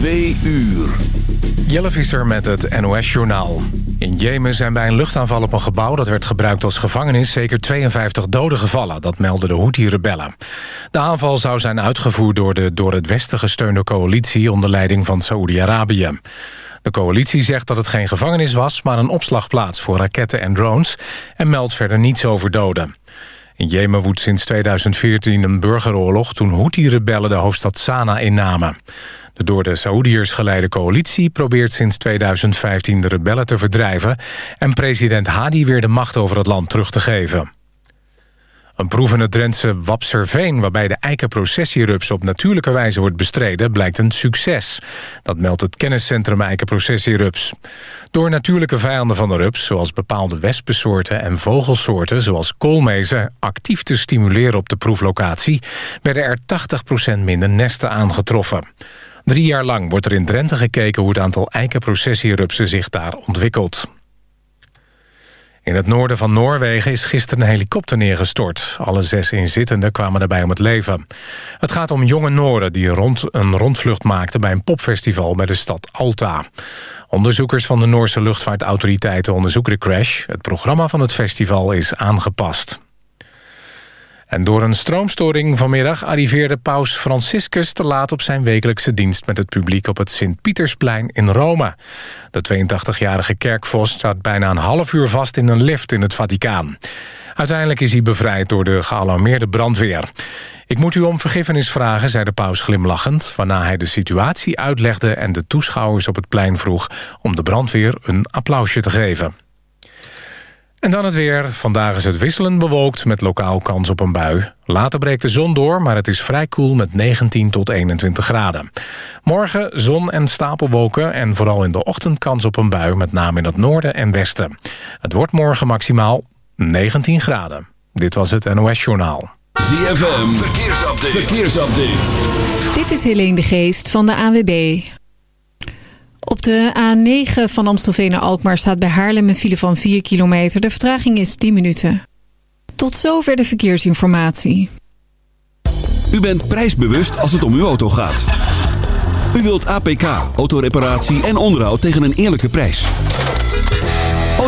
Twee uur. Jelle Visser met het NOS-journaal. In Jemen zijn bij een luchtaanval op een gebouw dat werd gebruikt als gevangenis... zeker 52 doden gevallen, dat melden de Houthi-rebellen. De aanval zou zijn uitgevoerd door de door het Westen gesteunde coalitie... onder leiding van Saoedi-Arabië. De coalitie zegt dat het geen gevangenis was... maar een opslagplaats voor raketten en drones... en meldt verder niets over doden. In Jemen woedt sinds 2014 een burgeroorlog... toen Houthi-rebellen de hoofdstad Sanaa innamen. De door de Saoediërs geleide coalitie probeert sinds 2015 de rebellen te verdrijven... en president Hadi weer de macht over het land terug te geven. Een proef in het Drentse Wapserveen... waarbij de eikenprocessierups op natuurlijke wijze wordt bestreden... blijkt een succes. Dat meldt het kenniscentrum eikenprocessierups. Door natuurlijke vijanden van de rups... zoals bepaalde wespensoorten en vogelsoorten... zoals koolmezen, actief te stimuleren op de proeflocatie... werden er 80% minder nesten aangetroffen. Drie jaar lang wordt er in Drenthe gekeken... hoe het aantal eikenprocessierupsen zich daar ontwikkelt. In het noorden van Noorwegen is gisteren een helikopter neergestort. Alle zes inzittenden kwamen daarbij om het leven. Het gaat om jonge Noren die rond een rondvlucht maakten... bij een popfestival bij de stad Alta. Onderzoekers van de Noorse luchtvaartautoriteiten onderzoeken de crash. Het programma van het festival is aangepast. En door een stroomstoring vanmiddag arriveerde paus Franciscus te laat op zijn wekelijkse dienst met het publiek op het Sint-Pietersplein in Rome. De 82-jarige kerkvos staat bijna een half uur vast in een lift in het Vaticaan. Uiteindelijk is hij bevrijd door de gealarmeerde brandweer. Ik moet u om vergiffenis vragen, zei de paus glimlachend... waarna hij de situatie uitlegde en de toeschouwers op het plein vroeg... om de brandweer een applausje te geven. En dan het weer. Vandaag is het wisselend bewolkt met lokaal kans op een bui. Later breekt de zon door, maar het is vrij koel met 19 tot 21 graden. Morgen zon en stapelwolken en vooral in de ochtend kans op een bui... met name in het noorden en westen. Het wordt morgen maximaal 19 graden. Dit was het NOS Journaal. ZFM, verkeersupdate. verkeersupdate. Dit is Helene de Geest van de AWB. Op de A9 van Amstelveen naar Alkmaar staat bij Haarlem een file van 4 kilometer. De vertraging is 10 minuten. Tot zover de verkeersinformatie. U bent prijsbewust als het om uw auto gaat. U wilt APK, autoreparatie en onderhoud tegen een eerlijke prijs.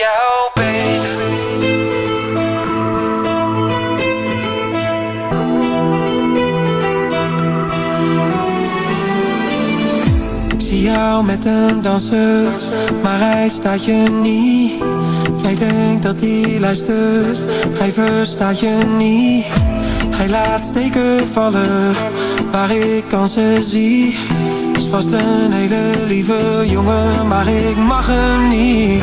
jou. Ik zie jou met een danser, maar hij staat je niet. Jij denkt dat hij luistert, hij verstaat je niet. Hij laat steken vallen, waar ik kansen zie. Is vast een hele lieve jongen, maar ik mag hem niet.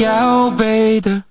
jou beter.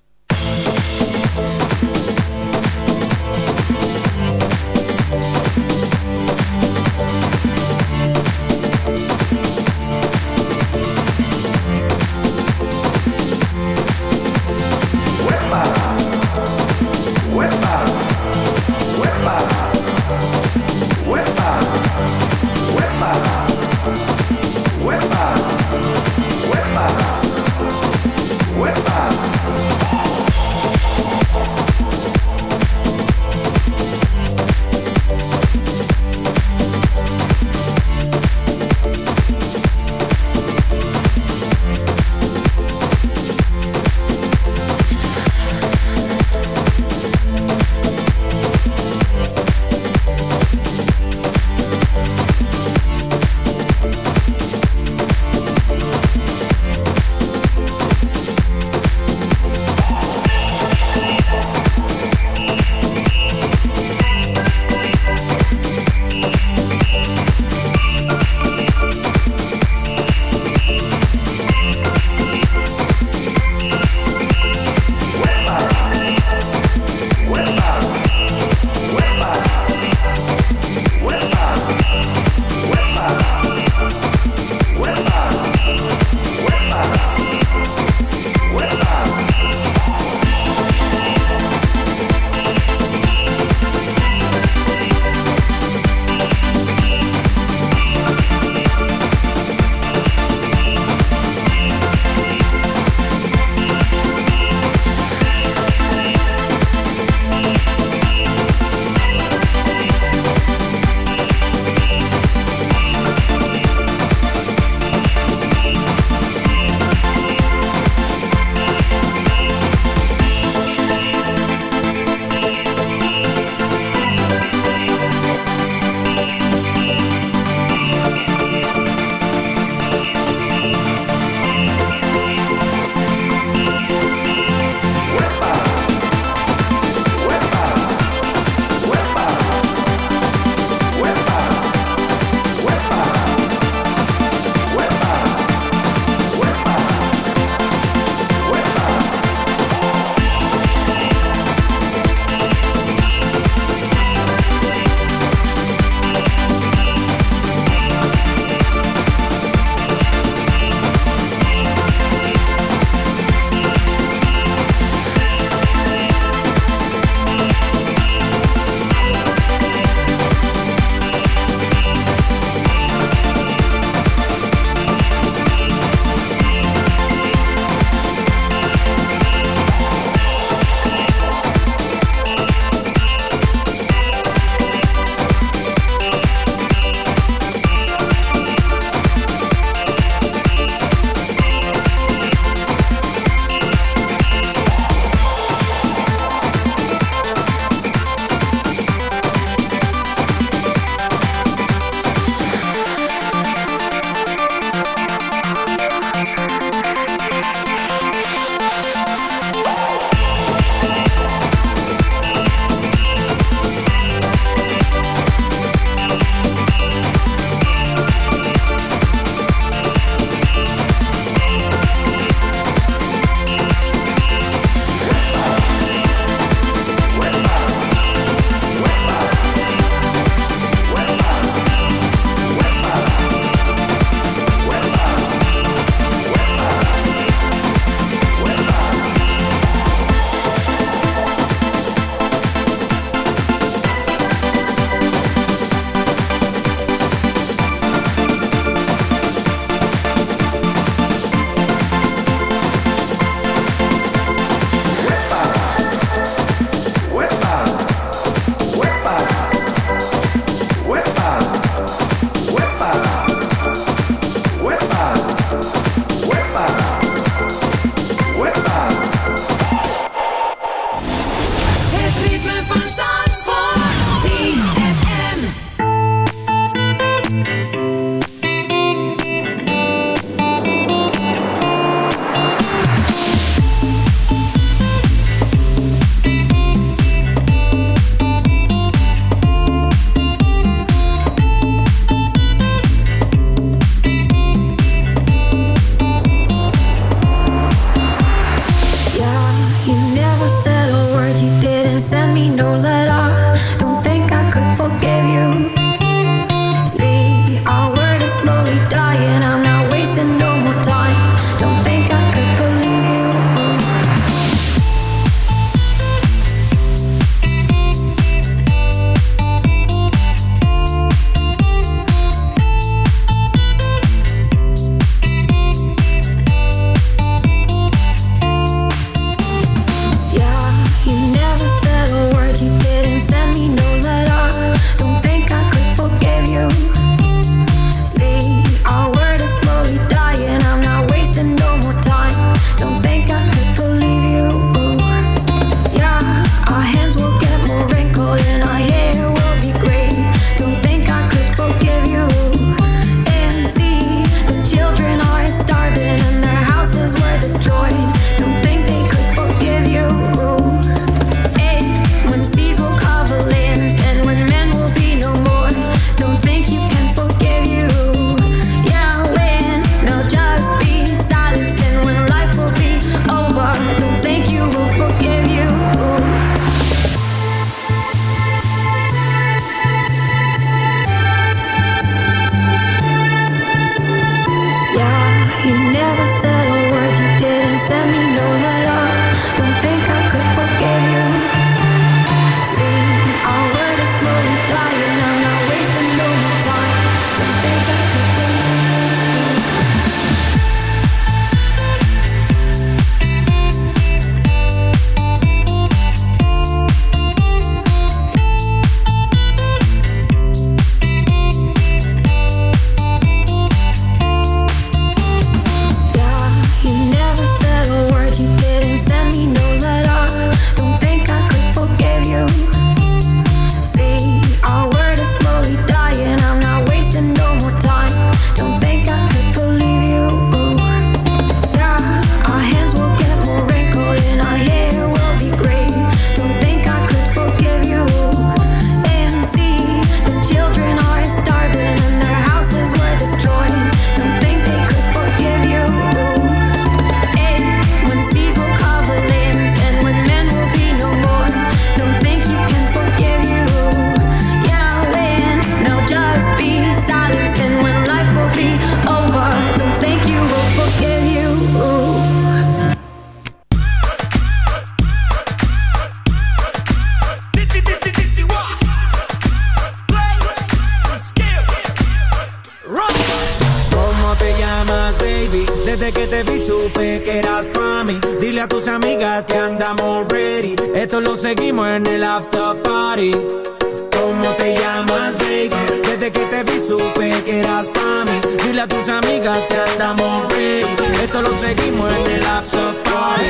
Desde que te vi supe que eras pa' mí. Dile a tus amigas que andamos free. Esto lo seguimos en el after party.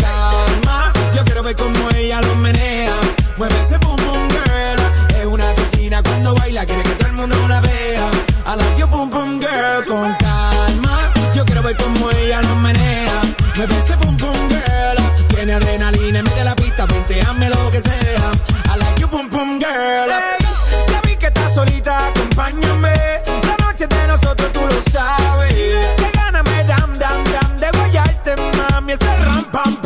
Calma, yo quiero ver cómo ella lo menea. Mueve ese boom boom girl. Es una asesina cuando baila Quiere que todo el mundo la vea. I like your boom boom girl. Con calma, yo quiero ver cómo ella lo menea. Mueve ese boom boom girl. Tiene adrenalina, mete la pista Venteame lo que sea. I like your boom boom girl. fiesta, acompáñame. La noche de nosotros tú lo sabes. Qué gana me dan, dan, dan de guayarte, mami. Ese ram, pam, pam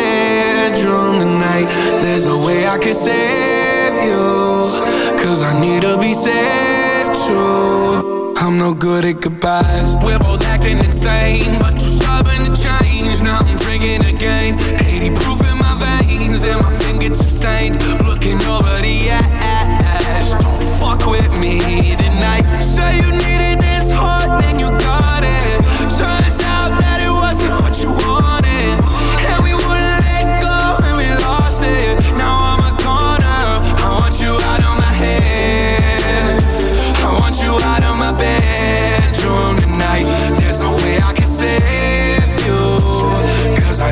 I can save you Cause I need to be saved too. I'm no good at goodbyes. We're both acting insane But you're stubborn to change. Now I'm drinking again. 80 proof in my veins And my fingertips stained. Looking over the ass. Don't fuck with me tonight. Say you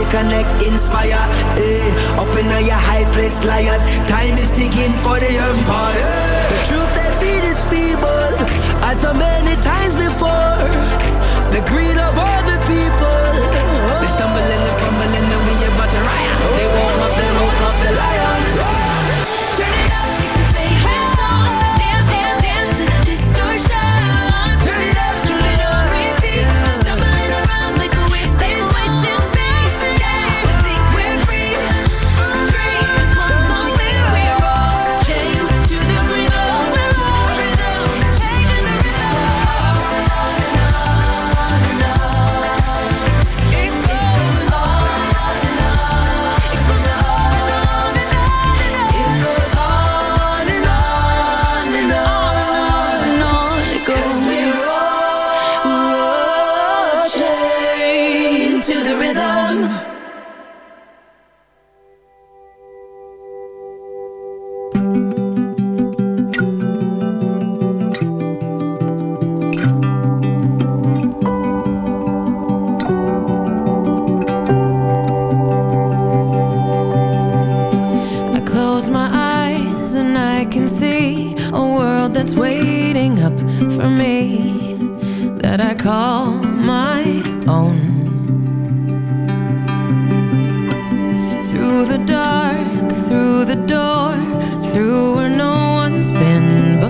to connect, inspire. Eh, up in all your high place, liars. Time is ticking for the empire. The truth they feed is feeble, as so many times before. The greed of all the people, they stumbling from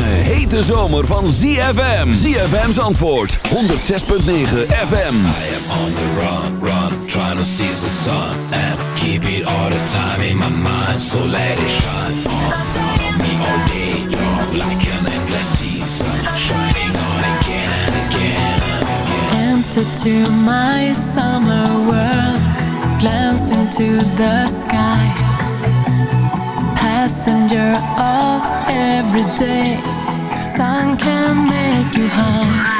Lange, hete zomer van ZFM. ZFM's antwoord, 106.9 FM. I am on the run, run, trying to seize the sun and keep it all the time in my mind. So let it shine on, on me all day long, like an endless season, shining on again and again. Enter to my summer world, glance into the sky. Passenger of every day, sun can make you high.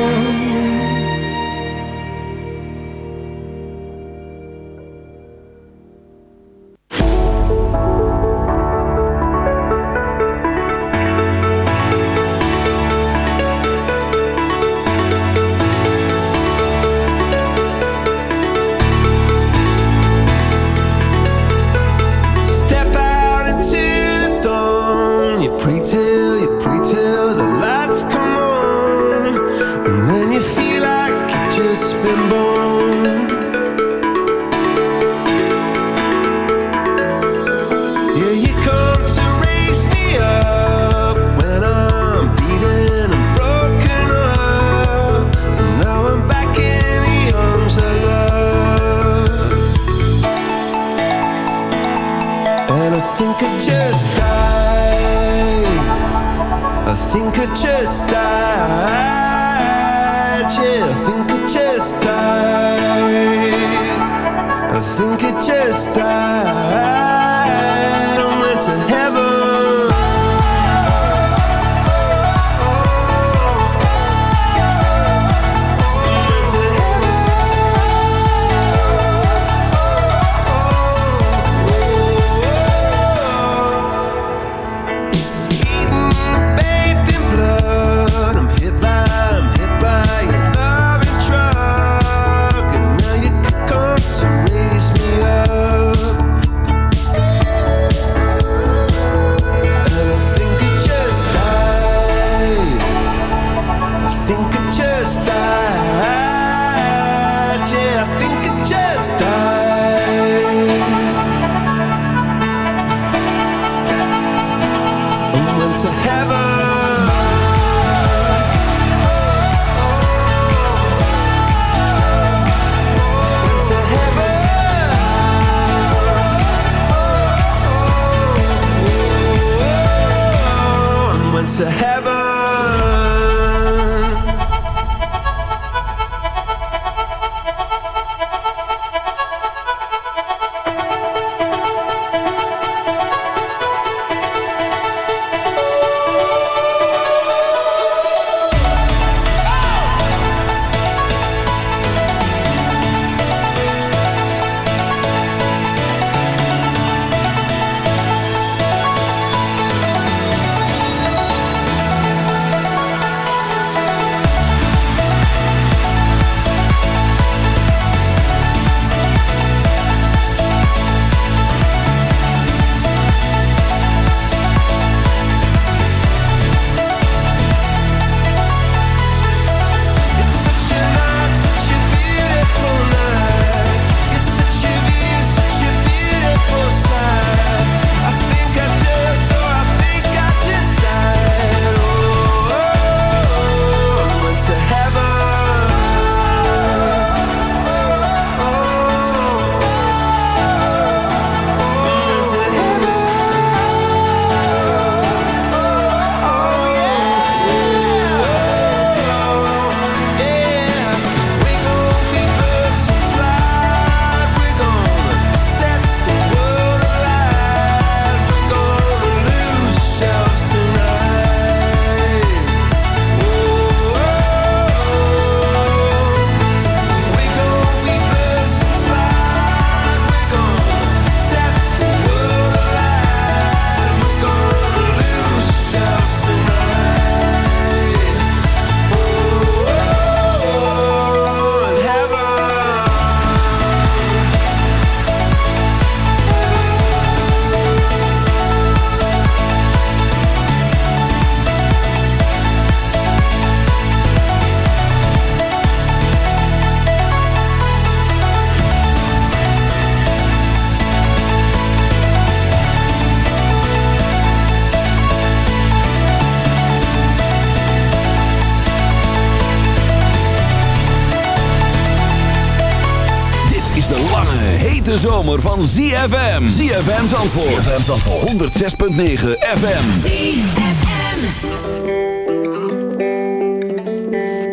hete zomer van ZFM. ZFM Zandvoort. ZFM Zandvoort. 106.9 FM. ZFM.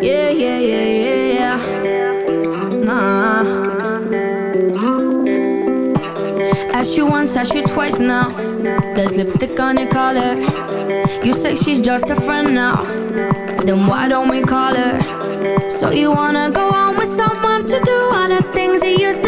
Yeah, yeah, yeah, yeah, yeah. Nah. Ask you once, ask you twice now. There's lipstick on your collar. You say she's just a friend now. Then why don't we call her? So you wanna go on with someone to do all the things you used to